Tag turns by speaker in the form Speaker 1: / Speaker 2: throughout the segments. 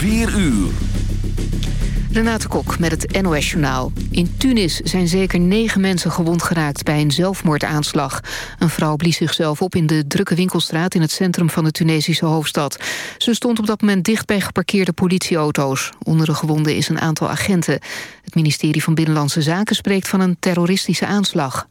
Speaker 1: 4 uur.
Speaker 2: Renate Kok met het NOS Journaal. In Tunis zijn zeker negen mensen gewond geraakt bij een zelfmoordaanslag. Een vrouw blies zichzelf op in de drukke winkelstraat... in het centrum van de Tunesische hoofdstad. Ze stond op dat moment dicht bij geparkeerde politieauto's. Onder de gewonden is een aantal agenten. Het ministerie van Binnenlandse Zaken spreekt van een terroristische aanslag.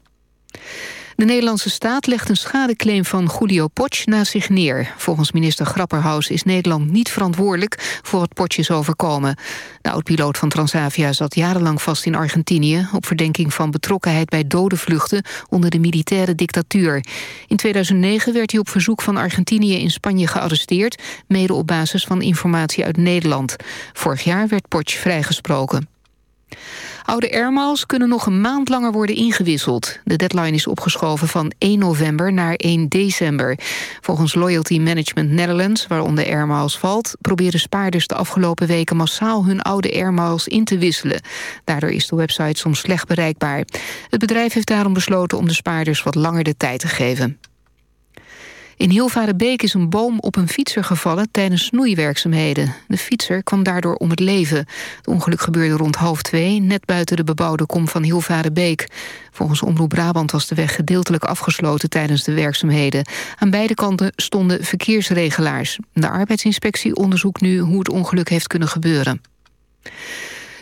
Speaker 2: De Nederlandse staat legt een schadeclaim van Julio Potsch naast zich neer. Volgens minister Grapperhaus is Nederland niet verantwoordelijk voor wat Potsch is overkomen. De oud-piloot van Transavia zat jarenlang vast in Argentinië... op verdenking van betrokkenheid bij dode vluchten onder de militaire dictatuur. In 2009 werd hij op verzoek van Argentinië in Spanje gearresteerd... mede op basis van informatie uit Nederland. Vorig jaar werd Potsch vrijgesproken. Oude airmiles kunnen nog een maand langer worden ingewisseld. De deadline is opgeschoven van 1 november naar 1 december. Volgens Loyalty Management Netherlands, waaronder airmiles valt... proberen spaarders de afgelopen weken massaal hun oude airmiles in te wisselen. Daardoor is de website soms slecht bereikbaar. Het bedrijf heeft daarom besloten om de spaarders wat langer de tijd te geven. In Hilvarenbeek is een boom op een fietser gevallen tijdens snoeiwerkzaamheden. De fietser kwam daardoor om het leven. Het ongeluk gebeurde rond half twee, net buiten de bebouwde kom van Hilvarenbeek. Volgens Omroep Brabant was de weg gedeeltelijk afgesloten tijdens de werkzaamheden. Aan beide kanten stonden verkeersregelaars. De arbeidsinspectie onderzoekt nu hoe het ongeluk heeft kunnen gebeuren.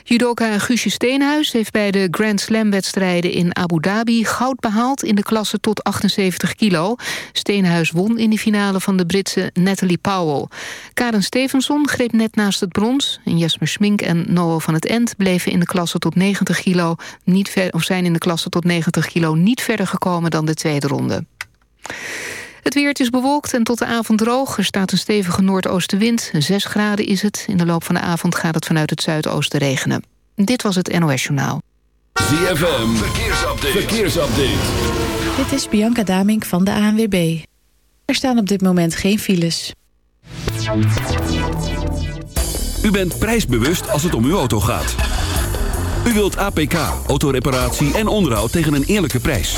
Speaker 2: Judoka Guusje Steenhuis heeft bij de Grand Slam-wedstrijden in Abu Dhabi goud behaald in de klasse tot 78 kilo. Steenhuis won in de finale van de Britse Natalie Powell. Karen Stevenson greep net naast het brons. En Jesmer Schmink en Noah van het End bleven in de klasse tot 90 kilo niet ver, of zijn in de klasse tot 90 kilo niet verder gekomen dan de tweede ronde. Het weer is bewolkt en tot de avond droog. Er staat een stevige noordoostenwind. 6 graden is het. In de loop van de avond gaat het vanuit het zuidoosten regenen. Dit was het NOS Journaal.
Speaker 1: ZFM, verkeersupdate. verkeersupdate.
Speaker 3: Dit is Bianca Damink van de ANWB. Er staan op dit moment geen files.
Speaker 1: U bent prijsbewust als het om uw auto gaat. U wilt APK, autoreparatie en onderhoud tegen een eerlijke prijs.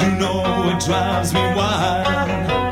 Speaker 4: You know it drives me wild.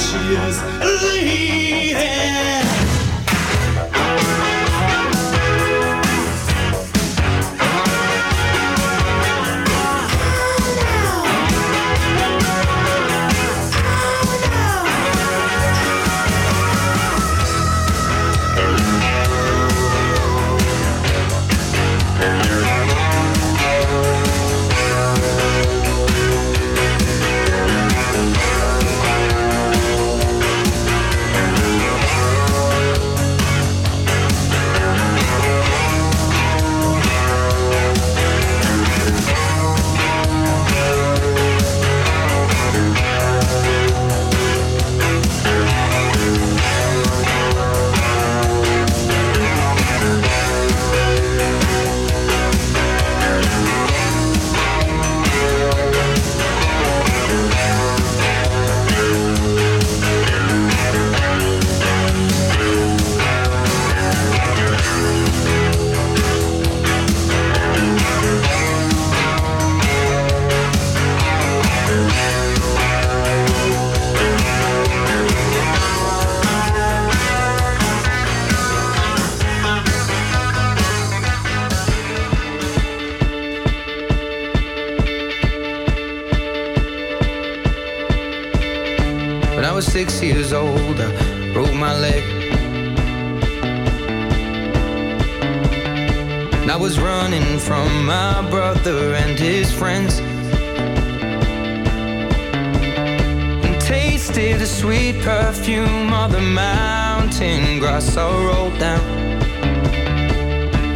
Speaker 4: she is.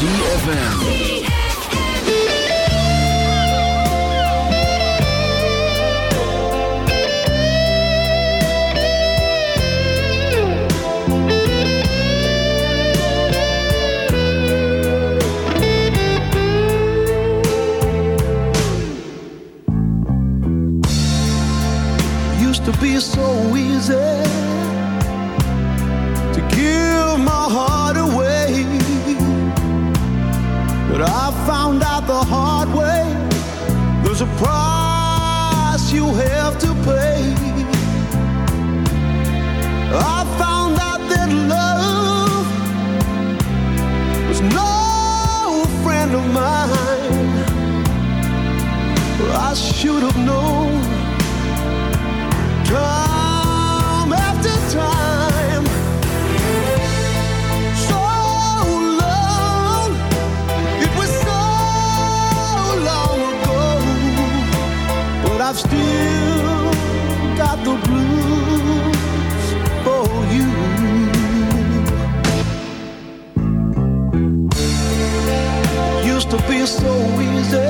Speaker 1: ZFM.
Speaker 5: Used to be so easy to be so easy.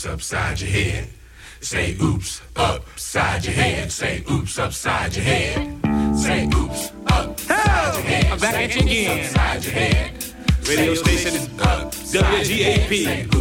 Speaker 6: oops upside your head. Say oops upside your head. Say oops upside your head. Say oops upside your head.
Speaker 7: I'm back at you again. Radio station
Speaker 6: is
Speaker 7: WGAP.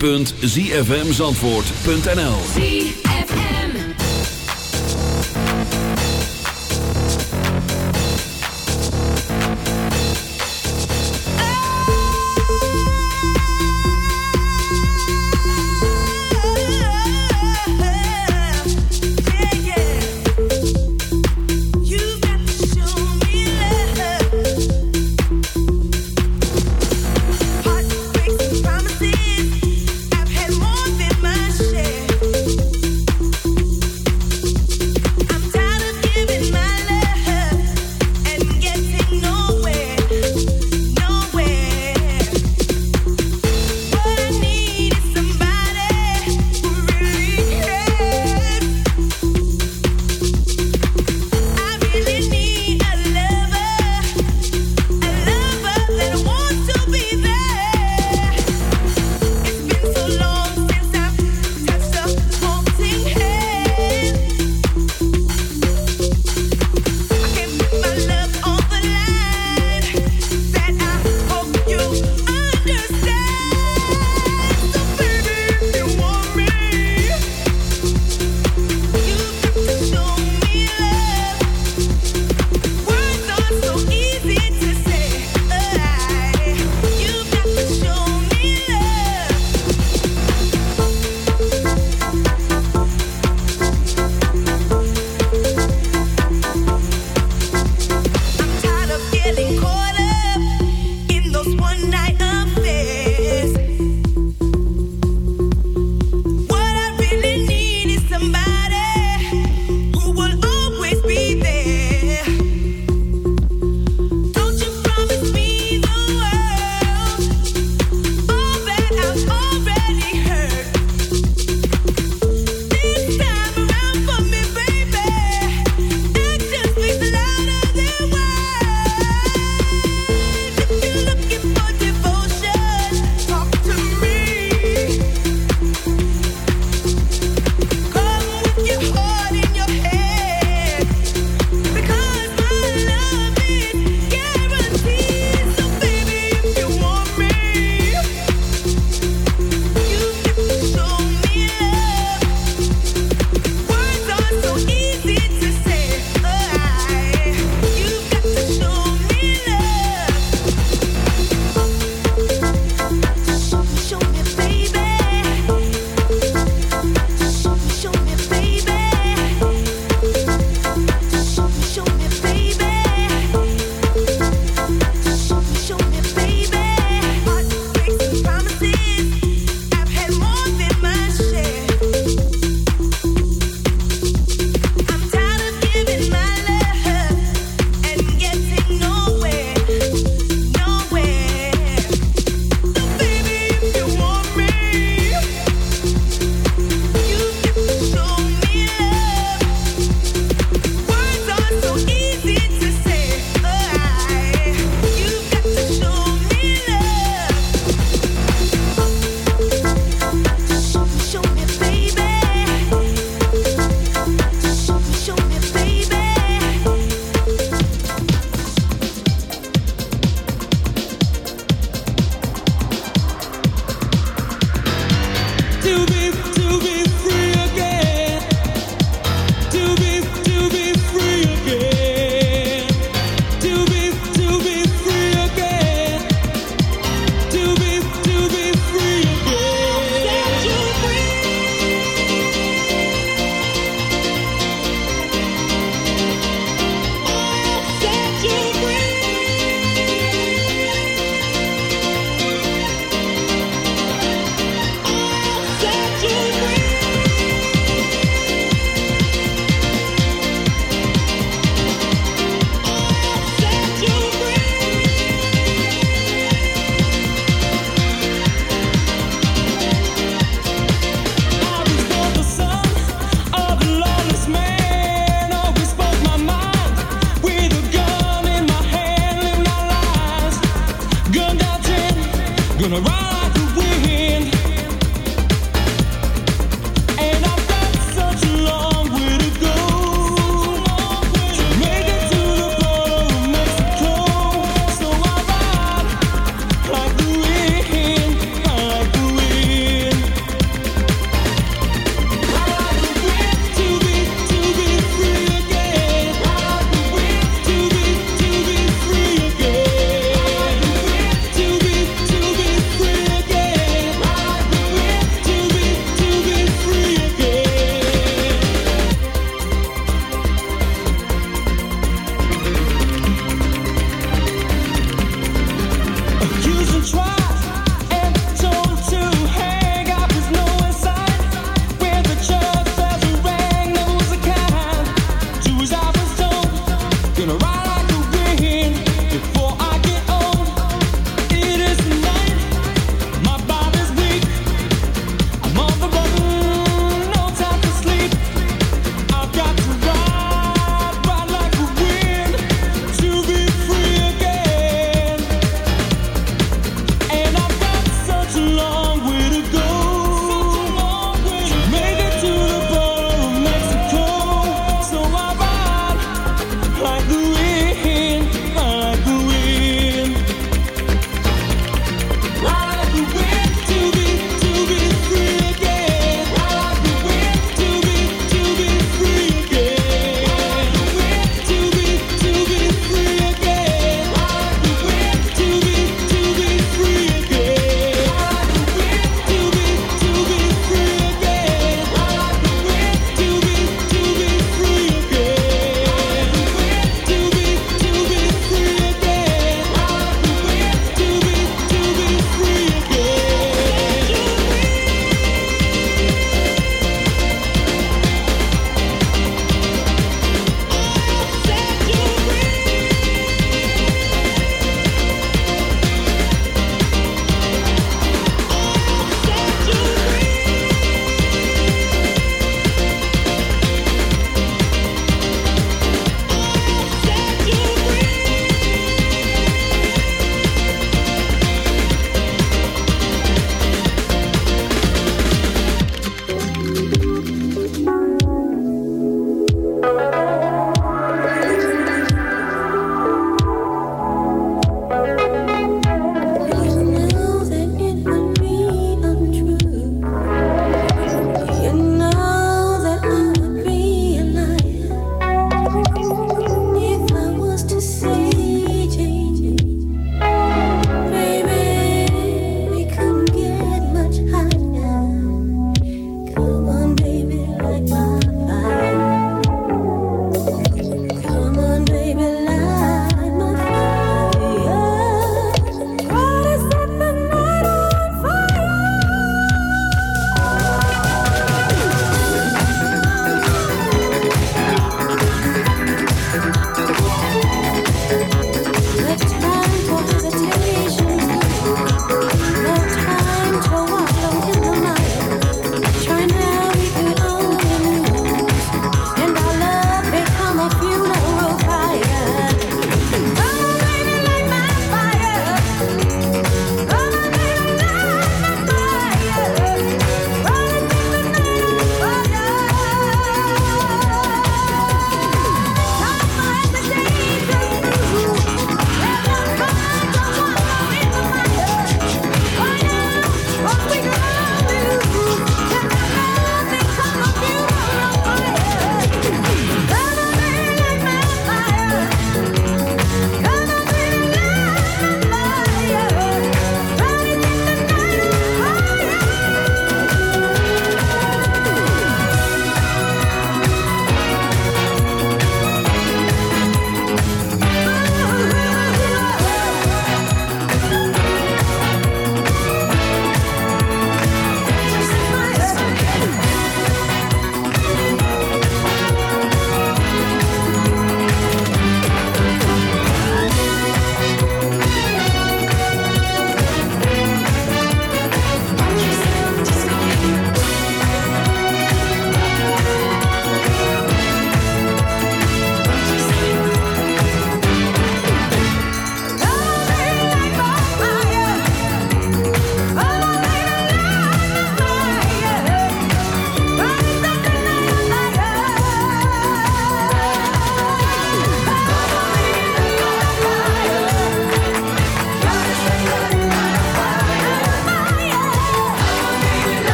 Speaker 1: www.zfmzandvoort.nl